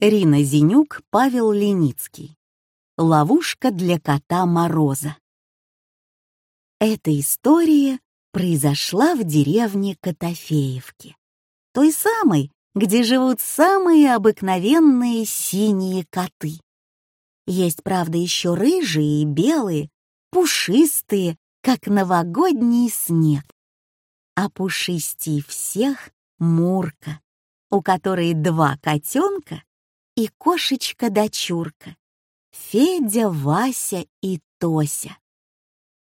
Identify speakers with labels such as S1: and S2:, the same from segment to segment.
S1: Рина Зинюк, Павел Леницкий. Ловушка для кота Мороза. Эта история произошла в деревне Котофеевки, той самой, где живут самые обыкновенные синие коты. Есть, правда, еще рыжие и белые, пушистые, как новогодний снег. А пушистей всех — Мурка, у которой два котенка и кошечка-дочурка — Федя, Вася и Тося.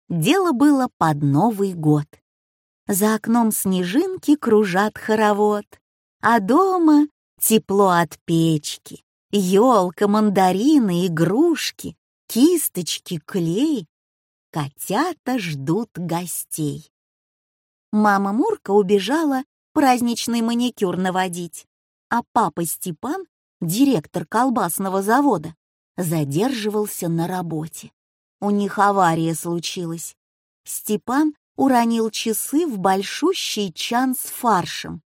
S1: Дело было под Новый год. За окном снежинки кружат хоровод, а дома тепло от печки, елка, мандарины, игрушки, кисточки, клей. Котята ждут гостей. Мама Мурка убежала праздничный маникюр наводить, а папа Степан директор колбасного завода, задерживался на работе. У них авария случилась. Степан уронил часы в большущий чан с фаршем.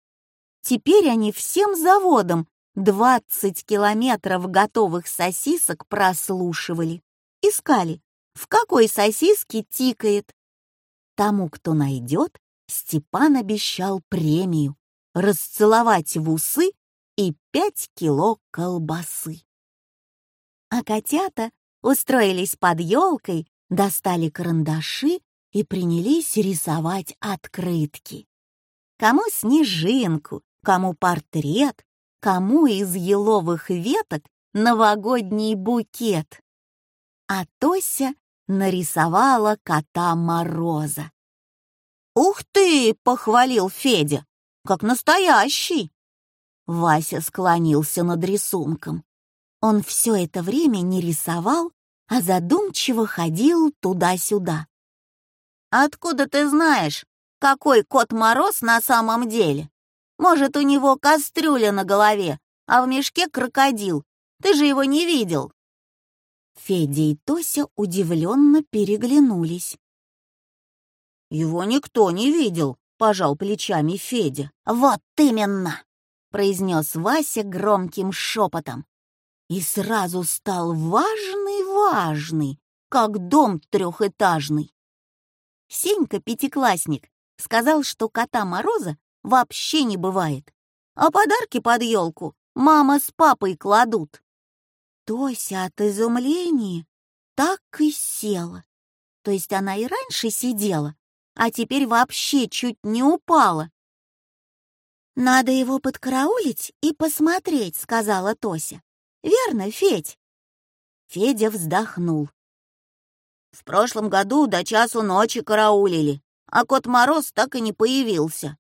S1: Теперь они всем заводом 20 километров готовых сосисок прослушивали. Искали, в какой сосиске тикает. Тому, кто найдет, Степан обещал премию — расцеловать в усы и пять кило колбасы. А котята устроились под елкой, достали карандаши и принялись рисовать открытки. Кому снежинку, кому портрет, кому из еловых веток новогодний букет. А Тося нарисовала кота Мороза. «Ух ты!» — похвалил Федя. «Как настоящий!» Вася склонился над рисунком. Он все это время не рисовал, а задумчиво ходил туда-сюда. «Откуда ты знаешь, какой Кот Мороз на самом деле? Может, у него кастрюля на голове, а в мешке крокодил. Ты же его не видел?» Федя и Тося удивленно переглянулись. «Его никто не видел», — пожал плечами Федя. «Вот именно!» Произнес Вася громким шепотом. И сразу стал важный-важный, как дом трехэтажный. Сенька, пятиклассник, сказал, что кота Мороза вообще не бывает, а подарки под елку мама с папой кладут. Тося от изумления так и села. То есть она и раньше сидела, а теперь вообще чуть не упала. «Надо его подкараулить и посмотреть», — сказала Тося. «Верно, Федь?» Федя вздохнул. «В прошлом году до часу ночи караулили, а Кот Мороз так и не появился».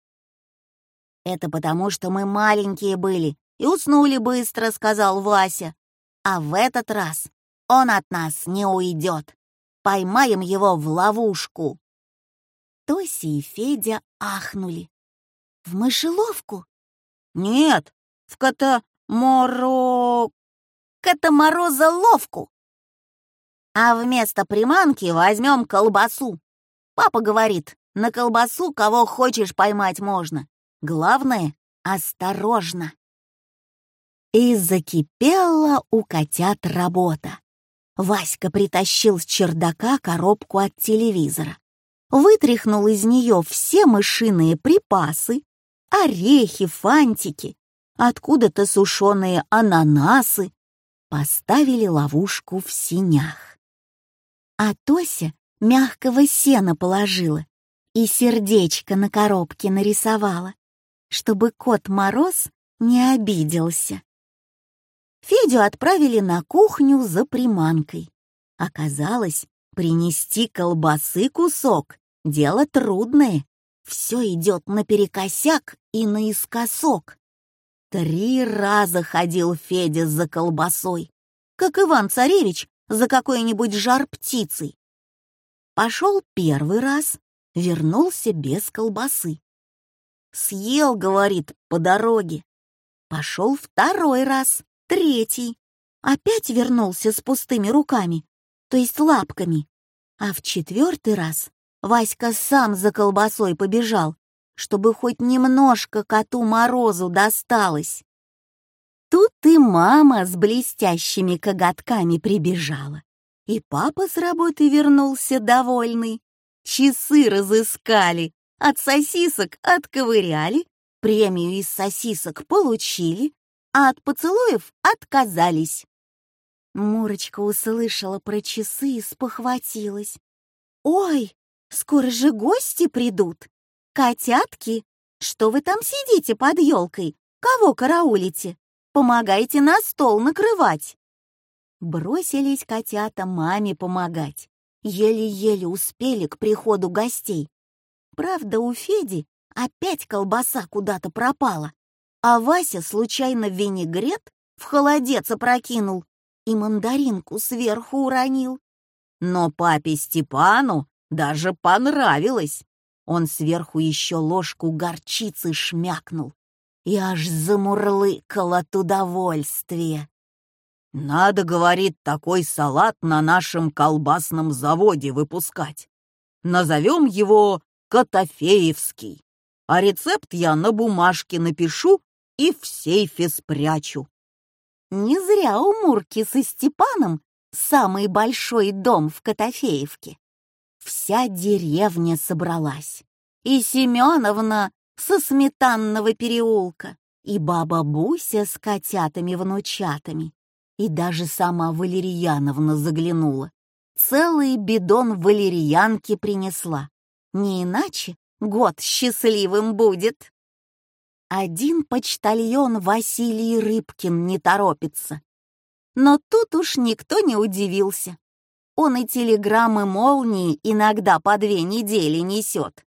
S1: «Это потому, что мы маленькие были и уснули быстро», — сказал Вася. «А в этот раз он от нас не уйдет. Поймаем его в ловушку». Тося и Федя ахнули. В мышеловку? Нет, в катаморо... катаморозоловку. А вместо приманки возьмем колбасу. Папа говорит, на колбасу кого хочешь поймать можно. Главное — осторожно. И закипела у котят работа. Васька притащил с чердака коробку от телевизора, вытряхнул из нее все мышиные припасы, орехи, фантики, откуда-то сушеные ананасы. Поставили ловушку в синях. А Тося мягкого сена положила и сердечко на коробке нарисовала, чтобы кот Мороз не обиделся. Федю отправили на кухню за приманкой. Оказалось, принести колбасы кусок — дело трудное, все идет наперекосяк и наискосок. Три раза ходил Федя за колбасой, как Иван-царевич за какой-нибудь жар-птицей. Пошел первый раз, вернулся без колбасы. Съел, говорит, по дороге. Пошел второй раз, третий. Опять вернулся с пустыми руками, то есть лапками. А в четвертый раз Васька сам за колбасой побежал, чтобы хоть немножко коту Морозу досталось. Тут и мама с блестящими коготками прибежала. И папа с работы вернулся довольный. Часы разыскали, от сосисок отковыряли, премию из сосисок получили, а от поцелуев отказались. Мурочка услышала про часы и спохватилась. «Ой, скоро же гости придут! Котятки, что вы там сидите под елкой? Кого караулите? Помогайте на стол накрывать!» Бросились котята маме помогать. Еле-еле успели к приходу гостей. Правда, у Феди опять колбаса куда-то пропала, а Вася случайно винегрет в холодец опрокинул и мандаринку сверху уронил. Но папе Степану даже понравилось. Он сверху еще ложку горчицы шмякнул и аж замурлыкал от удовольствия. «Надо, — говорит, — такой салат на нашем колбасном заводе выпускать. Назовем его Котофеевский, а рецепт я на бумажке напишу и в сейфе спрячу». Не зря у Мурки со Степаном самый большой дом в Котофеевке. Вся деревня собралась. И Семеновна со сметанного переулка, и баба Буся с котятами-внучатами, и даже сама Валерьяновна заглянула. Целый бидон валерьянки принесла. Не иначе год счастливым будет. Один почтальон Василий Рыбкин не торопится. Но тут уж никто не удивился. Он и телеграммы молнии иногда по две недели несет.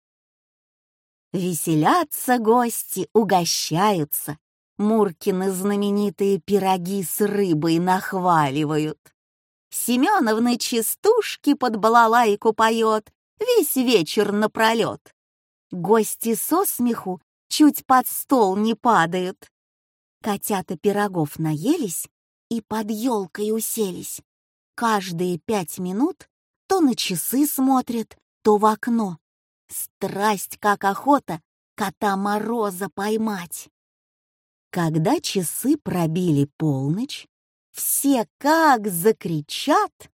S1: Веселятся гости, угощаются. Муркины знаменитые пироги с рыбой нахваливают. Семеновны частушки под балалайку поет весь вечер напролет. Гости со смеху чуть под стол не падают. Котята пирогов наелись и под елкой уселись. Каждые пять минут то на часы смотрят, то в окно. Страсть, как охота, кота Мороза поймать. Когда часы пробили полночь, все как закричат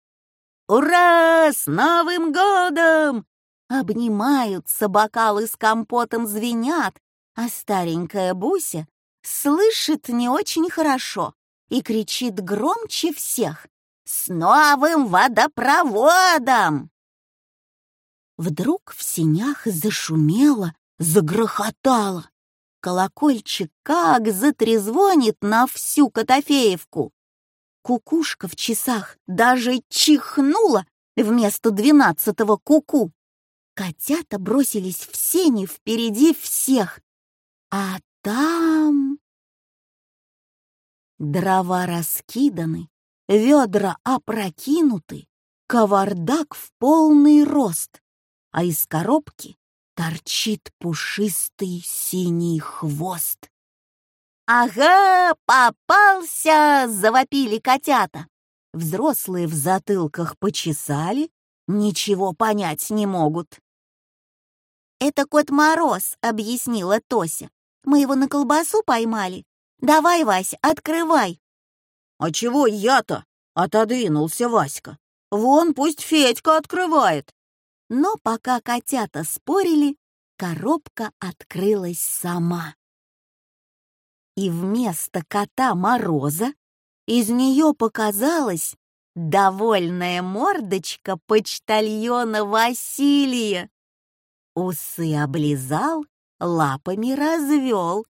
S1: «Ура! С Новым годом!» Обнимаются, бокалы с компотом звенят, а старенькая Буся слышит не очень хорошо и кричит громче всех «С новым водопроводом!» Вдруг в синях зашумело, загрохотало. Колокольчик как затрезвонит на всю Котофеевку. Кукушка в часах даже чихнула вместо двенадцатого куку. Котята бросились в сени впереди всех, а там... Дрова раскиданы, ведра опрокинуты, кавардак в полный рост, а из коробки торчит пушистый синий хвост. «Ага, попался!» — завопили котята. Взрослые в затылках почесали, ничего понять не могут. «Это Кот Мороз», — объяснила Тося. «Мы его на колбасу поймали. Давай, Вась, открывай». «А чего я-то?» — отодвинулся Васька. «Вон пусть Федька открывает». Но пока котята спорили, коробка открылась сама. И вместо кота Мороза из нее показалась довольная мордочка почтальона Василия. Усы облизал, лапами развел.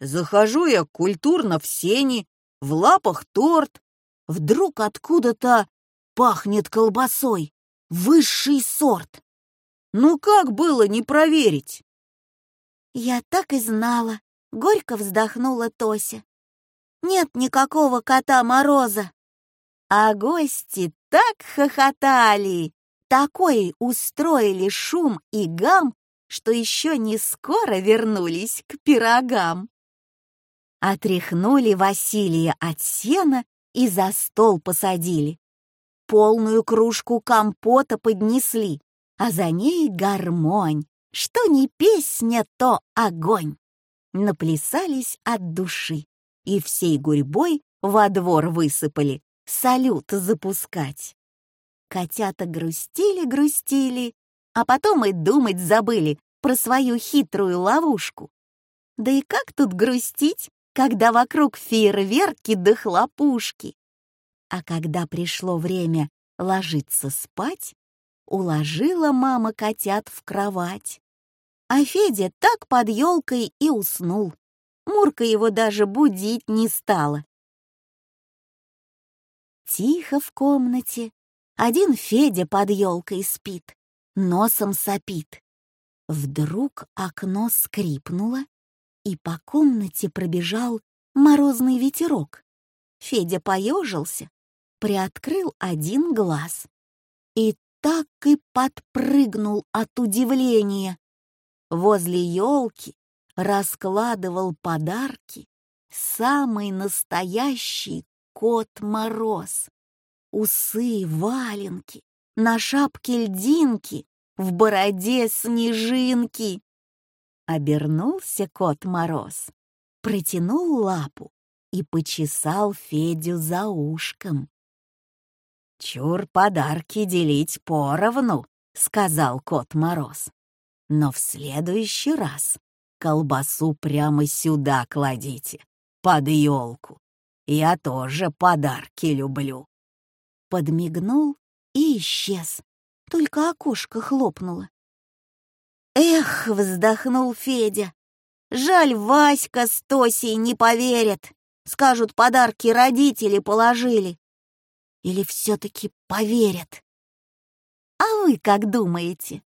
S1: Захожу я культурно в сени, в лапах торт. Вдруг откуда-то пахнет колбасой. Высший сорт. Ну как было не проверить? Я так и знала, горько вздохнула Тося. Нет никакого кота Мороза. А гости так хохотали, такой устроили шум и гам, что еще не скоро вернулись к пирогам. Отряхнули Василия от сена и за стол посадили полную кружку компота поднесли, а за ней гармонь. Что не песня, то огонь. Наплясались от души и всей гурьбой во двор высыпали салют запускать. Котята грустили-грустили, а потом и думать забыли про свою хитрую ловушку. Да и как тут грустить, когда вокруг фейерверки да хлопушки? А когда пришло время ложиться спать, уложила мама котят в кровать. А Федя так под елкой и уснул. Мурка его даже будить не стала. Тихо в комнате. Один Федя под елкой спит, носом сопит. Вдруг окно скрипнуло, и по комнате пробежал морозный ветерок. Федя поежился, приоткрыл один глаз и так и подпрыгнул от удивления. Возле елки раскладывал подарки самый настоящий Кот Мороз. Усы, валенки, на шапке льдинки, в бороде снежинки. Обернулся Кот Мороз, протянул лапу и почесал Федю за ушком. «Чур подарки делить поровну», — сказал Кот Мороз. «Но в следующий раз колбасу прямо сюда кладите, под елку. Я тоже подарки люблю». Подмигнул и исчез, только окошко хлопнуло. «Эх!» — вздохнул Федя. «Жаль, Васька с Тосей не поверят. Скажут, подарки родители положили или все-таки поверят? А вы как думаете?